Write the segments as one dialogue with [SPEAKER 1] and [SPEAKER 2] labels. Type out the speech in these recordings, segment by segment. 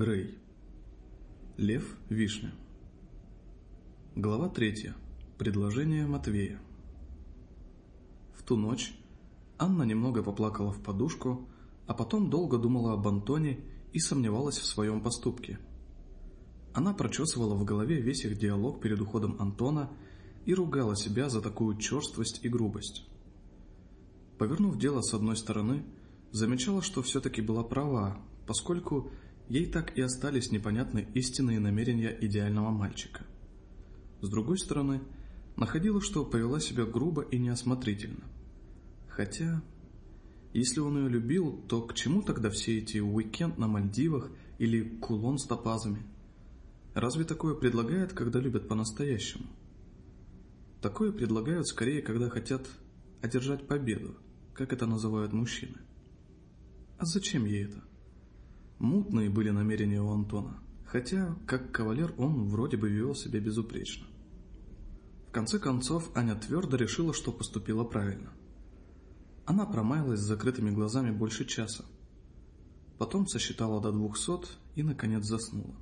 [SPEAKER 1] Грей. Лев Вишня. Глава третья. Предложение Матвея. В ту ночь Анна немного поплакала в подушку, а потом долго думала об Антоне и сомневалась в своем поступке. Она прочесывала в голове весь их диалог перед уходом Антона и ругала себя за такую черствость и грубость. Повернув дело с одной стороны, замечала, что все-таки была права, поскольку ей так и остались непонятны истинные намерения идеального мальчика. С другой стороны, находила, что повела себя грубо и неосмотрительно. Хотя, если он ее любил, то к чему тогда все эти уикенд на Мальдивах или кулон с топазами? Разве такое предлагают, когда любят по-настоящему? Такое предлагают скорее, когда хотят одержать победу, как это называют мужчины. А зачем ей это? Мутные были намерения у Антона, хотя, как кавалер, он вроде бы вел себя безупречно. В конце концов, Аня твердо решила, что поступила правильно. Она промаялась с закрытыми глазами больше часа. Потом сосчитала до двухсот и, наконец, заснула.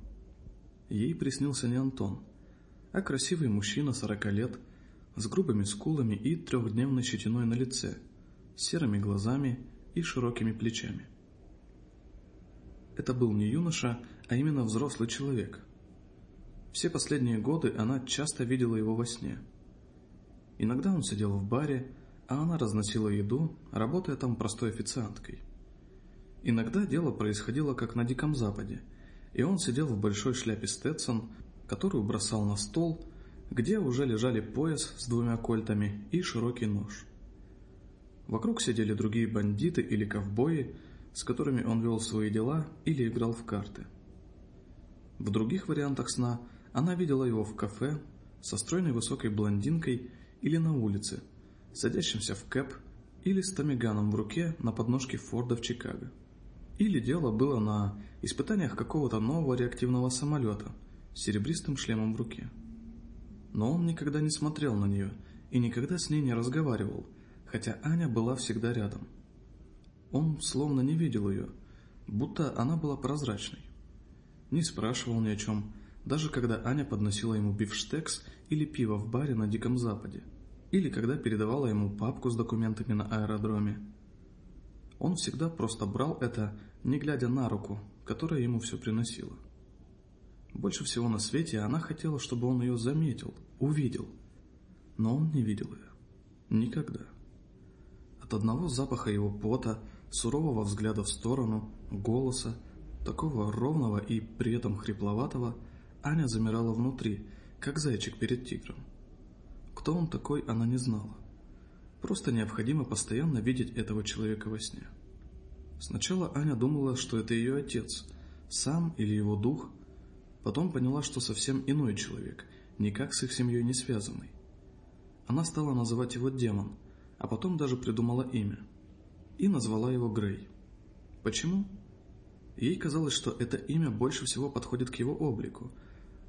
[SPEAKER 1] Ей приснился не Антон, а красивый мужчина сорока лет, с грубыми скулами и трехдневной щетиной на лице, серыми глазами и широкими плечами. Это был не юноша, а именно взрослый человек. Все последние годы она часто видела его во сне. Иногда он сидел в баре, а она разносила еду, работая там простой официанткой. Иногда дело происходило как на Диком Западе, и он сидел в большой шляпе Стетсон, которую бросал на стол, где уже лежали пояс с двумя кольтами и широкий нож. Вокруг сидели другие бандиты или ковбои, с которыми он вел свои дела или играл в карты. В других вариантах сна она видела его в кафе со стройной высокой блондинкой или на улице, садящимся в кэп или с томиганом в руке на подножке Форда в Чикаго. Или дело было на испытаниях какого-то нового реактивного самолета с серебристым шлемом в руке. Но он никогда не смотрел на нее и никогда с ней не разговаривал, хотя Аня была всегда рядом – он словно не видел ее, будто она была прозрачной. Не спрашивал ни о чем, даже когда Аня подносила ему бифштекс или пиво в баре на Диком Западе, или когда передавала ему папку с документами на аэродроме. Он всегда просто брал это, не глядя на руку, которая ему все приносила. Больше всего на свете она хотела, чтобы он ее заметил, увидел. Но он не видел ее. Никогда. От одного запаха его пота, сурового взгляда в сторону, голоса, такого ровного и при этом хрипловатого, Аня замирала внутри, как зайчик перед тигром. Кто он такой, она не знала. Просто необходимо постоянно видеть этого человека во сне. Сначала Аня думала, что это ее отец, сам или его дух, потом поняла, что совсем иной человек, никак с их семьей не связанный. Она стала называть его демон, а потом даже придумала имя – и назвала его Грей. Почему? Ей казалось, что это имя больше всего подходит к его облику,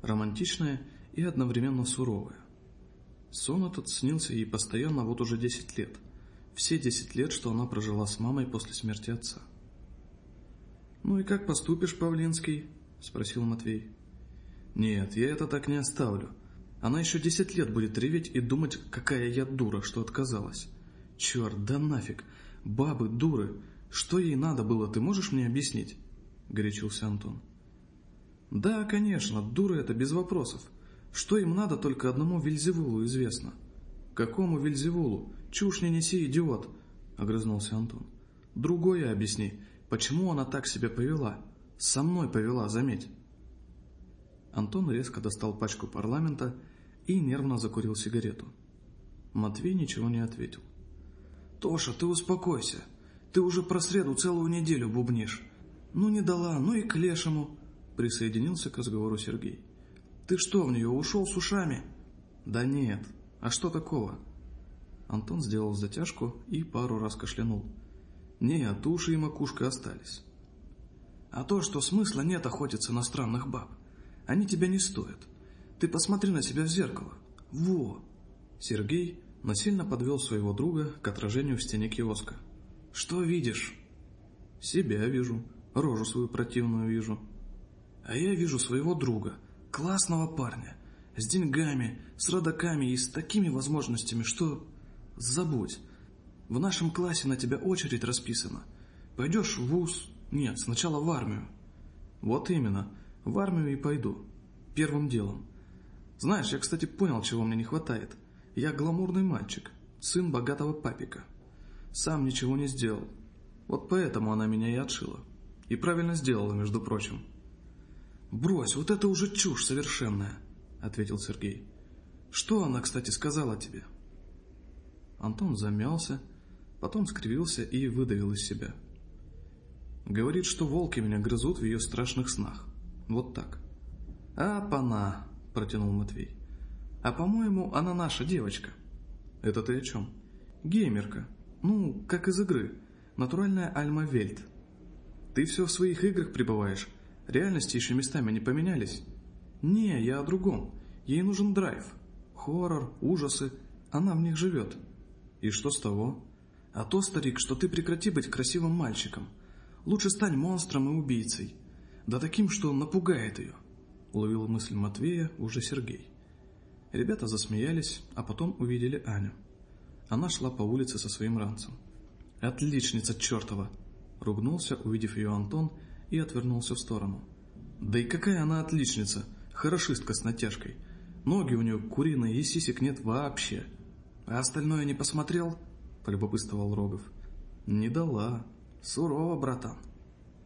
[SPEAKER 1] романтичное и одновременно суровое. Сон этот снился ей постоянно вот уже 10 лет, все 10 лет, что она прожила с мамой после смерти отца. «Ну и как поступишь, Павлинский?» – спросил Матвей. «Нет, я это так не оставлю. Она еще 10 лет будет реветь и думать, какая я дура, что отказалась. Черт, да нафиг, Бабы, дуры. Что ей надо было, ты можешь мне объяснить? Горячился Антон. Да, конечно, дуры это без вопросов. Что им надо, только одному Вильзевулу известно. Какому Вильзевулу? Чушь не неси, идиот, огрызнулся Антон. Другое объясни, почему она так себя повела? Со мной повела, заметь. Антон резко достал пачку парламента и нервно закурил сигарету. Матвей ничего не ответил. «Тоша, ты успокойся. Ты уже про среду целую неделю бубнишь. Ну не дала, ну и к лешему!» Присоединился к разговору Сергей. «Ты что, в нее ушел с ушами?» «Да нет. А что такого?» Антон сделал затяжку и пару раз кашлянул. «Нет, уши и макушка остались». «А то, что смысла нет охотиться на странных баб. Они тебя не стоят. Ты посмотри на себя в зеркало. Во!» Сергей насильно подвел своего друга к отражению в стене киоска. «Что видишь?» «Себя вижу, рожу свою противную вижу». А я вижу своего друга, классного парня, с деньгами, с родаками и с такими возможностями, что... Забудь. В нашем классе на тебя очередь расписана. Пойдешь в вуз... Нет, сначала в армию. Вот именно, в армию и пойду. Первым делом. Знаешь, я, кстати, понял, чего мне не хватает. Я гламурный мальчик, сын богатого папика. Сам ничего не сделал. Вот поэтому она меня и отшила. И правильно сделала, между прочим. «Брось, вот это уже чушь совершенная», — ответил Сергей. «Что она, кстати, сказала тебе?» Антон замялся, потом скривился и выдавил из себя. Говорит, что волки меня грызут в ее страшных снах. Вот так. «А, пана!» – протянул Матвей. «А, по-моему, она наша девочка». «Это ты о чем?» «Геймерка. Ну, как из игры. Натуральная Альма-Вельт. Ты все в своих играх пребываешь. Реальности еще местами не поменялись». «Не, я о другом. Ей нужен драйв. Хоррор, ужасы. Она в них живет». «И что с того?» «А то, старик, что ты прекрати быть красивым мальчиком. Лучше стань монстром и убийцей. Да таким, что он напугает ее», — уловил мысль Матвея уже Сергей. Ребята засмеялись, а потом увидели Аню. Она шла по улице со своим ранцем. «Отличница чертова!» — ругнулся, увидев ее Антон, и отвернулся в сторону. «Да и какая она отличница! Хорошистка с натяжкой! Ноги у нее куриные и сисек нет вообще!» «А остальное не посмотрел?» — полюбопытствовал Рогов. «Не дала. Сурово, братан».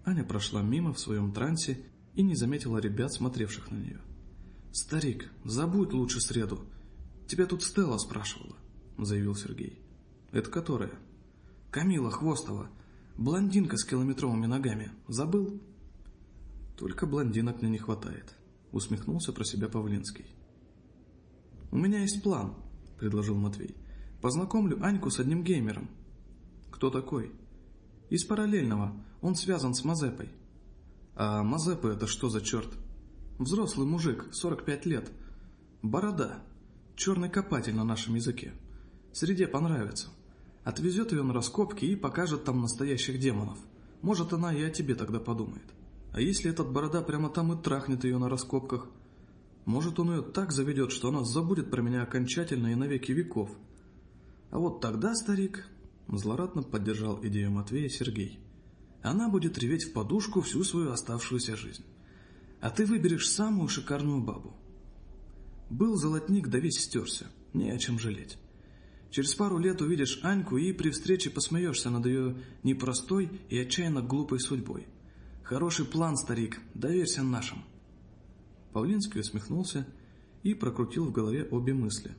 [SPEAKER 1] Аня прошла мимо в своем трансе и не заметила ребят, смотревших на нее. «Старик, забудь лучше среду. Тебя тут Стелла спрашивала», — заявил Сергей. «Это которая?» «Камила Хвостова. Блондинка с километровыми ногами. Забыл?» «Только блондинок мне не хватает», — усмехнулся про себя Павлинский. «У меня есть план», — предложил Матвей. «Познакомлю Аньку с одним геймером». «Кто такой?» «Из параллельного. Он связан с Мазепой». «А Мазепа это что за черт?» «Взрослый мужик, 45 лет. Борода. Черный копатель на нашем языке. Среде понравится. Отвезет ее на раскопки и покажет там настоящих демонов. Может, она и о тебе тогда подумает. А если этот борода прямо там и трахнет ее на раскопках?» Может, он ее так заведет, что она забудет про меня окончательно и навеки веков. А вот тогда, старик, злорадно поддержал идею Матвея Сергей, она будет реветь в подушку всю свою оставшуюся жизнь. А ты выберешь самую шикарную бабу. Был золотник, да весь стерся, не о чем жалеть. Через пару лет увидишь Аньку и при встрече посмеешься над ее непростой и отчаянно глупой судьбой. Хороший план, старик, доверься нашим. Павлинский усмехнулся и прокрутил в голове обе мысли.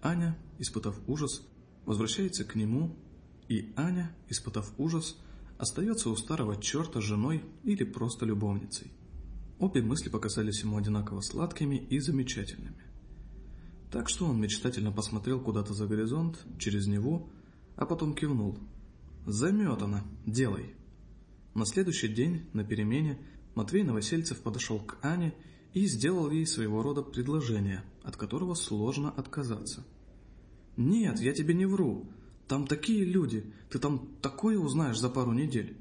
[SPEAKER 1] Аня, испытав ужас, возвращается к нему, и Аня, испытав ужас, остается у старого черта женой или просто любовницей. Обе мысли показались ему одинаково сладкими и замечательными. Так что он мечтательно посмотрел куда-то за горизонт, через него, а потом кивнул. «Заметано, делай!» На следующий день, на перемене, Матвей Новосельцев подошел к Ане и сделал ей своего рода предложение, от которого сложно отказаться. «Нет, я тебе не вру. Там такие люди, ты там такое узнаешь за пару недель».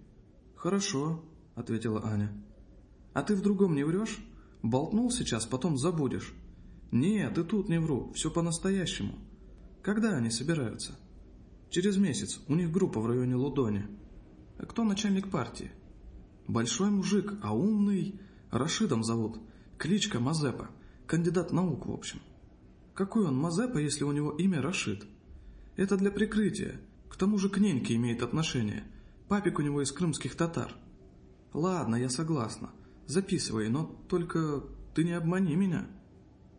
[SPEAKER 1] «Хорошо», — ответила Аня. «А ты в другом не врешь? Болтнул сейчас, потом забудешь». «Нет, и тут не вру, все по-настоящему». «Когда они собираются?» «Через месяц, у них группа в районе Лудони». «А кто начальник партии?» «Большой мужик, а умный. Рашидом зовут. Кличка Мазепа. Кандидат наук, в общем. Какой он Мазепа, если у него имя Рашид? Это для прикрытия. К тому же к неньке имеет отношение. Папик у него из крымских татар. Ладно, я согласна. Записывай, но только ты не обмани меня.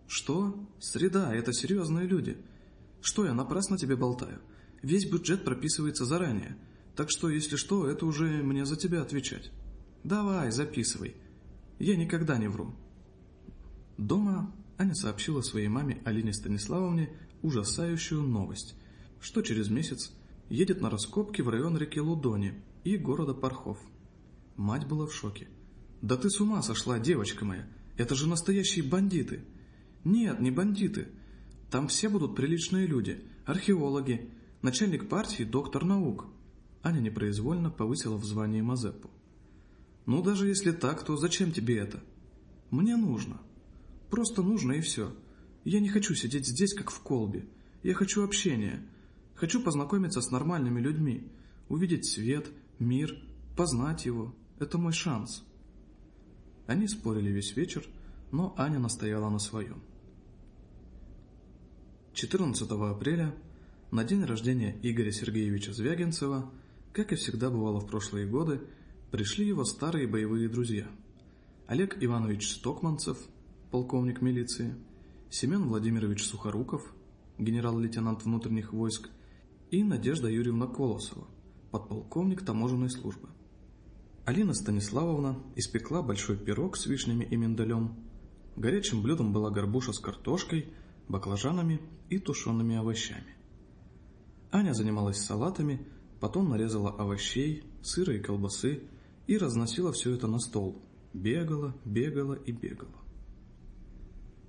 [SPEAKER 1] Что? Среда, это серьезные люди. Что я напрасно тебе болтаю? Весь бюджет прописывается заранее. Так что, если что, это уже мне за тебя отвечать. Давай, записывай. Я никогда не вру. Дома Аня сообщила своей маме Алине Станиславовне ужасающую новость, что через месяц едет на раскопки в район реки Лудони и города Пархов. Мать была в шоке. «Да ты с ума сошла, девочка моя! Это же настоящие бандиты!» «Нет, не бандиты. Там все будут приличные люди, археологи, начальник партии, доктор наук». Аня непроизвольно повысила в звании Мазепу. «Ну, даже если так, то зачем тебе это?» Мне нужно. Просто нужно и все. Я не хочу сидеть здесь, как в колбе. Я хочу общения. Хочу познакомиться с нормальными людьми, увидеть свет, мир, познать его. Это мой шанс. Они спорили весь вечер, но Аня настояла на своем. 14 апреля, на день рождения Игоря Сергеевича Звягинцева, как и всегда бывало в прошлые годы, пришли его старые боевые друзья. Олег Иванович Стокманцев, полковник милиции, Семен Владимирович Сухоруков, генерал-лейтенант внутренних войск, и Надежда Юрьевна Колосова, подполковник таможенной службы. Алина Станиславовна испекла большой пирог с вишнями и миндалем. Горячим блюдом была горбуша с картошкой, баклажанами и тушеными овощами. Аня занималась салатами, потом нарезала овощей, сыра и колбасы и разносила все это на стол. Бегала, бегала и бегала.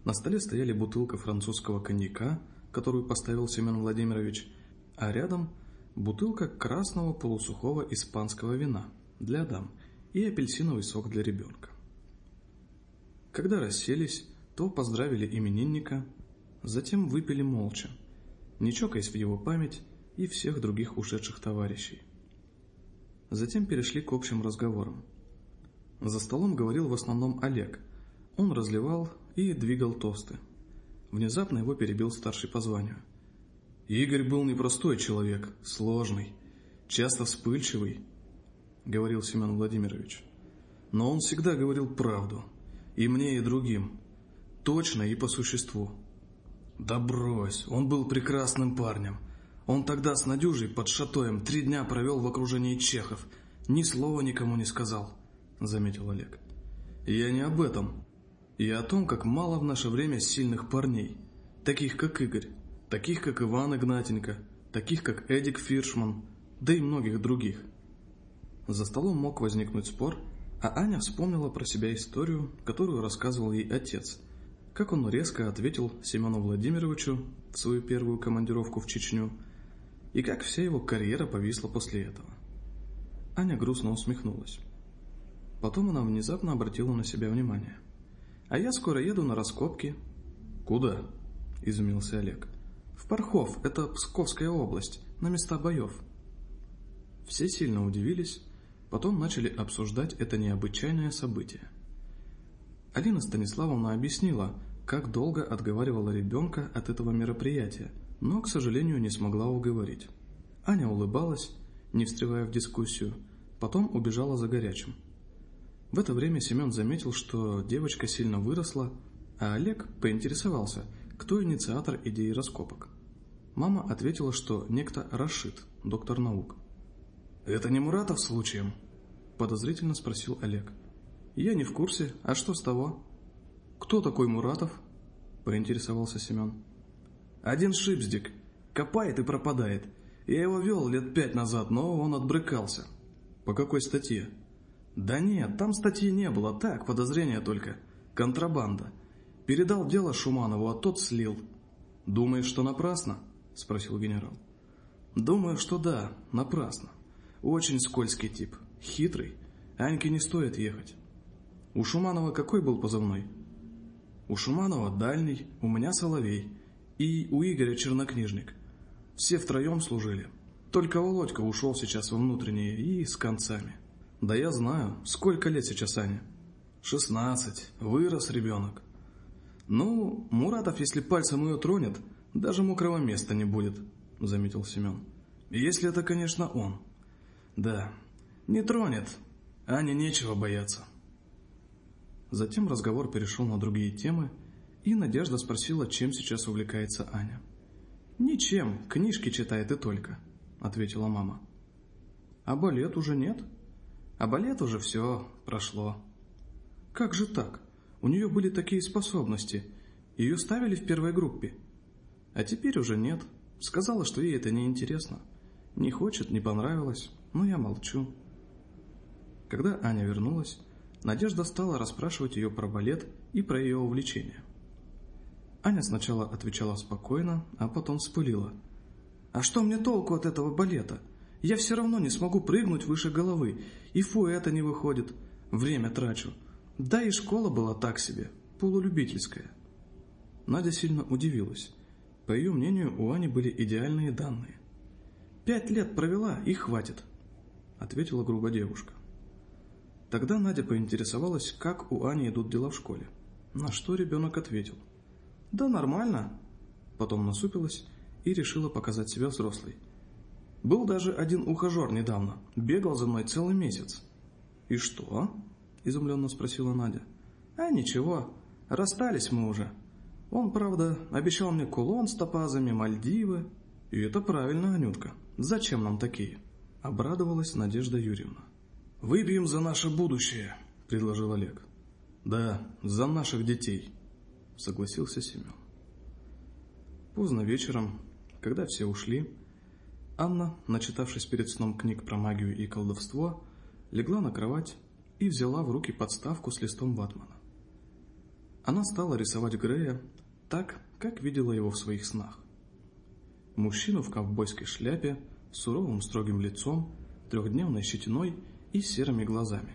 [SPEAKER 1] На столе стояли бутылка французского коньяка, которую поставил Семен Владимирович, а рядом бутылка красного полусухого испанского вина – для дам и апельсиновый сок для ребенка. Когда расселись, то поздравили именинника, затем выпили молча, не чокаясь в его память и всех других ушедших товарищей. Затем перешли к общим разговорам. За столом говорил в основном Олег. Он разливал и двигал тосты. Внезапно его перебил старший по званию. Игорь был непростой человек, сложный, часто вспыльчивый говорил Семен Владимирович. Но он всегда говорил правду. И мне, и другим. Точно и по существу. Да брось, он был прекрасным парнем. Он тогда с Надюжей под Шатоем три дня провел в окружении чехов. Ни слова никому не сказал, заметил Олег. Я не об этом. Я о том, как мало в наше время сильных парней. Таких, как Игорь. Таких, как Иван Игнатенко. Таких, как Эдик Фиршман. Да и многих других. За столом мог возникнуть спор, а Аня вспомнила про себя историю, которую рассказывал ей отец. Как он резко ответил Семену Владимировичу в свою первую командировку в Чечню, и как вся его карьера повисла после этого. Аня грустно усмехнулась. Потом она внезапно обратила на себя внимание. «А я скоро еду на раскопки». «Куда?» – изумился Олег. «В Пархов, это Псковская область, на места боев». Все сильно удивились, Потом начали обсуждать это необычайное событие. Алина Станиславовна объяснила, как долго отговаривала ребенка от этого мероприятия, но, к сожалению, не смогла уговорить. Аня улыбалась, не встревая в дискуссию, потом убежала за горячим. В это время Семен заметил, что девочка сильно выросла, а Олег поинтересовался, кто инициатор идеи раскопок. Мама ответила, что некто Рашид, доктор наук. «Это не Муратов случаем?» – подозрительно спросил Олег. «Я не в курсе. А что с того?» «Кто такой Муратов?» – поинтересовался Семен. «Один шипздик. Копает и пропадает. Я его вел лет пять назад, но он отбрыкался». «По какой статье?» «Да нет, там статьи не было. Так, подозрение только. Контрабанда. Передал дело Шуманову, а тот слил». «Думаешь, что напрасно?» – спросил генерал. «Думаю, что да, напрасно. Очень скользкий тип, хитрый. Аньке не стоит ехать. У Шуманова какой был позывной? У Шуманова дальний, у меня соловей. И у Игоря чернокнижник. Все втроем служили. Только Володька ушел сейчас во внутренние и с концами. Да я знаю, сколько лет сейчас Аня? Шестнадцать. Вырос ребенок. Ну, Муратов, если пальцем ее тронет, даже мокрого места не будет, заметил Семен. Если это, конечно, он. Да, не тронет. Ане нечего бояться. Затем разговор перешел на другие темы, и Надежда спросила, чем сейчас увлекается Аня. «Ничем, книжки читает и только», — ответила мама. «А балет уже нет?» «А балет уже все, прошло». «Как же так? У нее были такие способности. Ее ставили в первой группе. А теперь уже нет. Сказала, что ей это не интересно. Не хочет, не понравилось но я молчу. Когда Аня вернулась, Надежда стала расспрашивать ее про балет и про ее увлечения. Аня сначала отвечала спокойно, а потом вспылила. «А что мне толку от этого балета? Я все равно не смогу прыгнуть выше головы, и фу, это не выходит. Время трачу. Да и школа была так себе, полулюбительская. Надя сильно удивилась. По ее мнению, у Ани были идеальные данные. «Пять лет провела, и хватит», — ответила грубо девушка. Тогда Надя поинтересовалась, как у Ани идут дела в школе. На что ребенок ответил. «Да нормально». Потом насупилась и решила показать себя взрослой. «Был даже один ухажер недавно, бегал за мной целый месяц». «И что?» – изумленно спросила Надя. «А ничего, расстались мы уже. Он, правда, обещал мне кулон с топазами, Мальдивы. И это правильно, Анютка. Зачем нам такие?» – обрадовалась Надежда Юрьевна. «Выпьем за наше будущее», — предложил Олег. «Да, за наших детей», — согласился Семен. Поздно вечером, когда все ушли, Анна, начитавшись перед сном книг про магию и колдовство, легла на кровать и взяла в руки подставку с листом ватмана. Она стала рисовать Грея так, как видела его в своих снах. Мужчину в ковбойской шляпе, суровым строгим лицом, трехдневной щетиной и серыми глазами.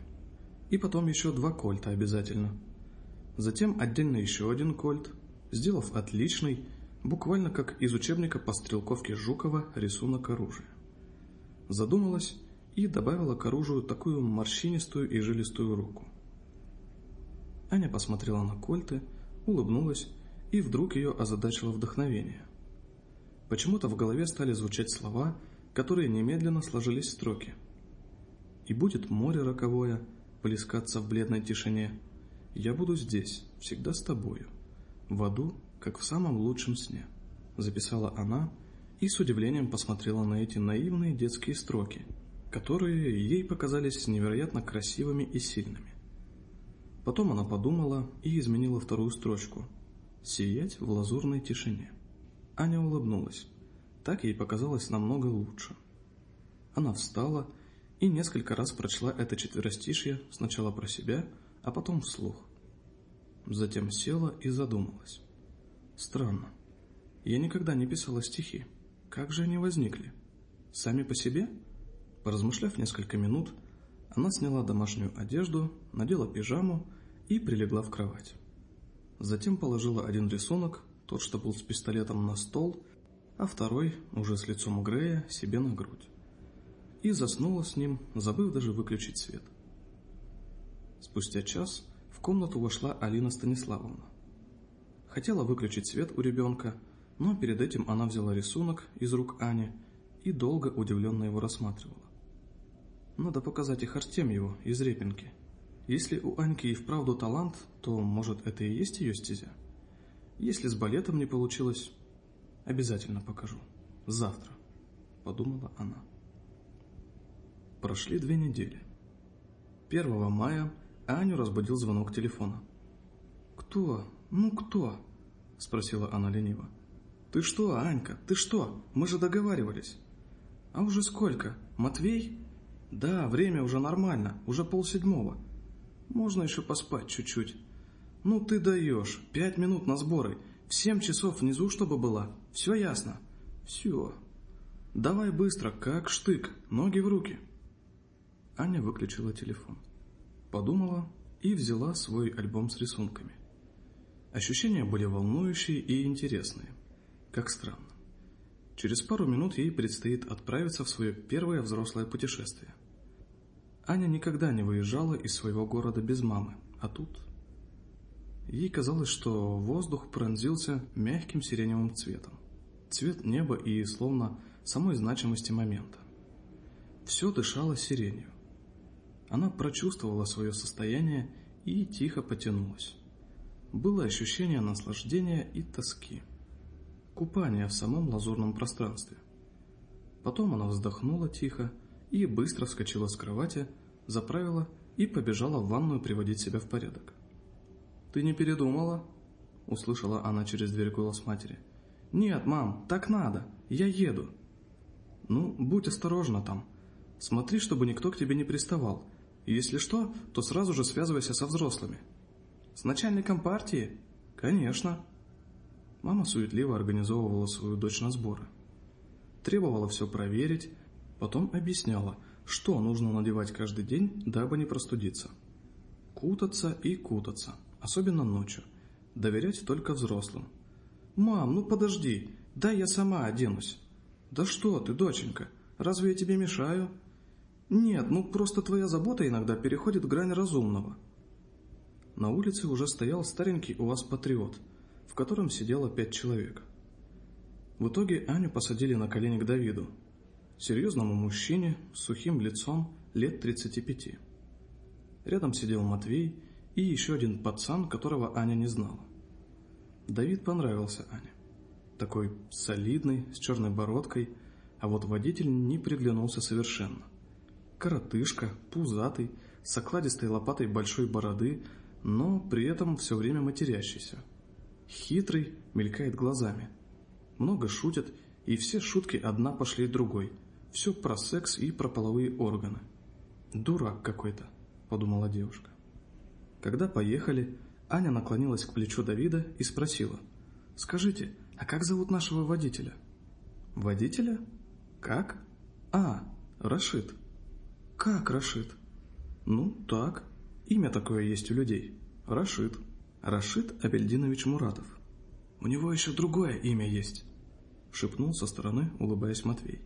[SPEAKER 1] И потом еще два кольта обязательно. Затем отдельно еще один кольт, сделав отличный, буквально как из учебника по стрелковке Жукова рисунок оружия. Задумалась и добавила к оружию такую морщинистую и жилистую руку. Аня посмотрела на кольты, улыбнулась, и вдруг ее озадачило вдохновение. Почему-то в голове стали звучать слова, которые немедленно сложились в строки – и будет море роковое плескаться в бледной тишине. Я буду здесь, всегда с тобою, в аду, как в самом лучшем сне», — записала она и с удивлением посмотрела на эти наивные детские строки, которые ей показались невероятно красивыми и сильными. Потом она подумала и изменила вторую строчку «Сиять в лазурной тишине». Аня улыбнулась. Так ей показалось намного лучше. Она встала и несколько раз прочла это четверостишье сначала про себя, а потом вслух. Затем села и задумалась. Странно. Я никогда не писала стихи. Как же они возникли? Сами по себе? Поразмышляв несколько минут, она сняла домашнюю одежду, надела пижаму и прилегла в кровать. Затем положила один рисунок, тот, что был с пистолетом, на стол, а второй, уже с лицом Грея, себе на грудь и заснула с ним, забыв даже выключить свет. Спустя час в комнату вошла Алина Станиславовна. Хотела выключить свет у ребенка, но перед этим она взяла рисунок из рук Ани и долго удивленно его рассматривала. Надо показать их Артемьеву из Репинки. Если у Аньки и вправду талант, то, может, это и есть ее стезя? Если с балетом не получилось, обязательно покажу. Завтра, подумала она. Прошли две недели. 1 мая Аню разбудил звонок телефона. «Кто? Ну кто?» – спросила она лениво. «Ты что, Анька, ты что? Мы же договаривались». «А уже сколько? Матвей?» «Да, время уже нормально, уже полседьмого. Можно еще поспать чуть-чуть». «Ну ты даешь, пять минут на сборы, в семь часов внизу, чтобы была. Все ясно?» «Все. Давай быстро, как штык, ноги в руки». Аня выключила телефон. Подумала и взяла свой альбом с рисунками. Ощущения были волнующие и интересные. Как странно. Через пару минут ей предстоит отправиться в свое первое взрослое путешествие. Аня никогда не выезжала из своего города без мамы, а тут... Ей казалось, что воздух пронзился мягким сиреневым цветом. Цвет неба и словно самой значимости момента. Все дышало сиренью. Она прочувствовала свое состояние и тихо потянулась. Было ощущение наслаждения и тоски. Купание в самом лазурном пространстве. Потом она вздохнула тихо и быстро вскочила с кровати, заправила и побежала в ванную приводить себя в порядок. «Ты не передумала?» — услышала она через дверь голос матери. «Нет, мам, так надо, я еду». «Ну, будь осторожна там. Смотри, чтобы никто к тебе не приставал. Если что, то сразу же связывайся со взрослыми. С начальником партии? Конечно. Мама суетливо организовывала свою дочь на сборы. Требовала все проверить, потом объясняла, что нужно надевать каждый день, дабы не простудиться. кутаться и кутаться, особенно ночью. Доверять только взрослым. «Мам, ну подожди, дай я сама оденусь». «Да что ты, доченька, разве я тебе мешаю?» «Нет, ну просто твоя забота иногда переходит грань разумного». На улице уже стоял старенький у вас патриот, в котором сидело пять человек. В итоге Аню посадили на колени к Давиду, серьезному мужчине с сухим лицом лет 35. Рядом сидел Матвей и еще один пацан, которого Аня не знала. Давид понравился Ане. Такой солидный, с черной бородкой, а вот водитель не приглянулся совершенно. Коротышка, пузатый, с окладистой лопатой большой бороды, но при этом все время матерящийся. Хитрый, мелькает глазами. Много шутят, и все шутки одна пошли другой. Все про секс и про половые органы. Дурак какой-то, подумала девушка. Когда поехали, Аня наклонилась к плечу Давида и спросила. «Скажите, а как зовут нашего водителя?» «Водителя? Как?» «А, Рашид». «Как Рашид?» «Ну, так. Имя такое есть у людей. Рашид. Рашид Абельдинович Муратов. У него еще другое имя есть», — шепнул со стороны, улыбаясь Матвей.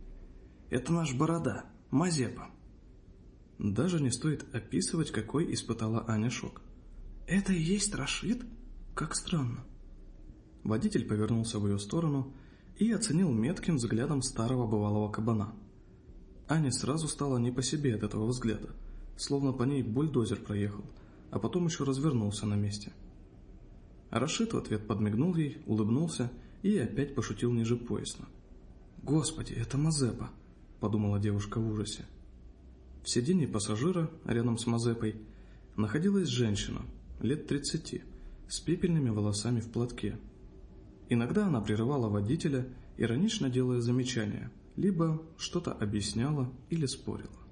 [SPEAKER 1] «Это наш Борода, Мазепа». Даже не стоит описывать, какой испытала Аня шок. «Это и есть Рашид? Как странно». Водитель повернулся в ее сторону и оценил метким взглядом старого бывалого кабана. Ане сразу стало не по себе от этого взгляда, словно по ней бульдозер проехал, а потом еще развернулся на месте. Рашид в ответ подмигнул ей, улыбнулся и опять пошутил ниже поясна. «Господи, это Мазепа!» – подумала девушка в ужасе. В сиденье пассажира, рядом с Мазепой, находилась женщина – лет 30, с пепельными волосами в платке. Иногда она прерывала водителя, иронично делая замечания, либо что-то объясняла или спорила.